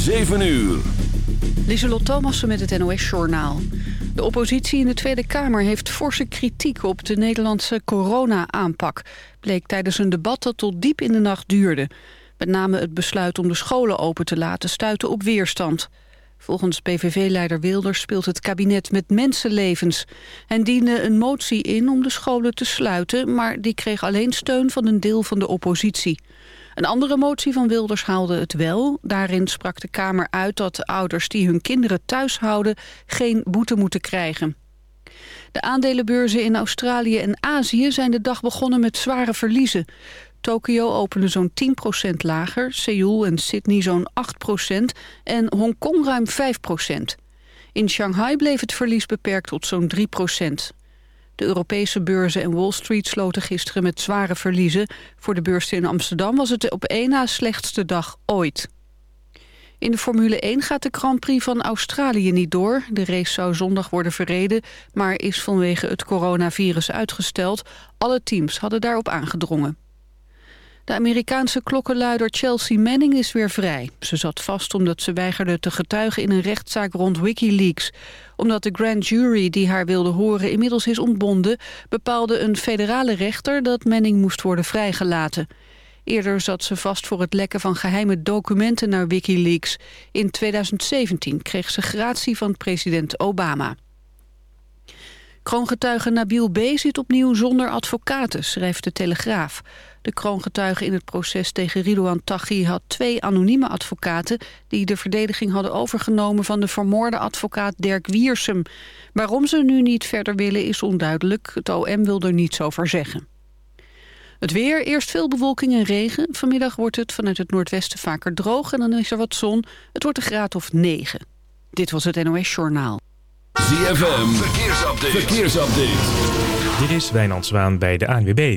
7 uur. Lieselot Thomassen met het NOS-journaal. De oppositie in de Tweede Kamer heeft forse kritiek op de Nederlandse corona-aanpak. Bleek tijdens een debat dat tot diep in de nacht duurde. Met name het besluit om de scholen open te laten stuitte op weerstand. Volgens PVV-leider Wilders speelt het kabinet met mensenlevens. En diende een motie in om de scholen te sluiten... maar die kreeg alleen steun van een deel van de oppositie. Een andere motie van Wilders haalde het wel. Daarin sprak de Kamer uit dat ouders die hun kinderen thuis houden... geen boete moeten krijgen. De aandelenbeurzen in Australië en Azië zijn de dag begonnen met zware verliezen. Tokio opende zo'n 10% lager, Seoul en Sydney zo'n 8% en Hongkong ruim 5%. In Shanghai bleef het verlies beperkt tot zo'n 3%. De Europese beurzen en Wall Street sloten gisteren met zware verliezen. Voor de beurzen in Amsterdam was het op één na slechtste dag ooit. In de Formule 1 gaat de Grand Prix van Australië niet door. De race zou zondag worden verreden, maar is vanwege het coronavirus uitgesteld. Alle teams hadden daarop aangedrongen. De Amerikaanse klokkenluider Chelsea Manning is weer vrij. Ze zat vast omdat ze weigerde te getuigen in een rechtszaak rond Wikileaks. Omdat de grand jury die haar wilde horen inmiddels is ontbonden... bepaalde een federale rechter dat Manning moest worden vrijgelaten. Eerder zat ze vast voor het lekken van geheime documenten naar Wikileaks. In 2017 kreeg ze gratie van president Obama. Kroongetuige Nabil B. zit opnieuw zonder advocaten, schrijft de Telegraaf. De kroongetuige in het proces tegen Ridouan Taghi had twee anonieme advocaten... die de verdediging hadden overgenomen van de vermoorde advocaat Dirk Wiersum. Waarom ze nu niet verder willen is onduidelijk. Het OM wil er niets over zeggen. Het weer, eerst veel bewolking en regen. Vanmiddag wordt het vanuit het noordwesten vaker droog en dan is er wat zon. Het wordt een graad of 9. Dit was het NOS Journaal. ZFM, verkeersupdate. verkeersupdate. Dit is Wijnand Zwaan bij de ANWB.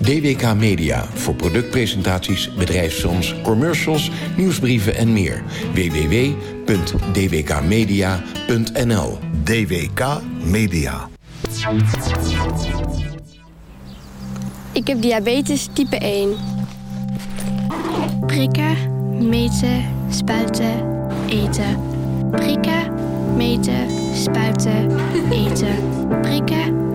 DWK Media voor productpresentaties, bedrijfsfilms, commercials, nieuwsbrieven en meer. www.dwkmedia.nl DWK Media. Ik heb diabetes type 1. Prikken, meten, spuiten, eten. Prikken, meten, spuiten, eten. Prikken,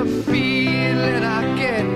A feeling I get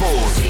forward.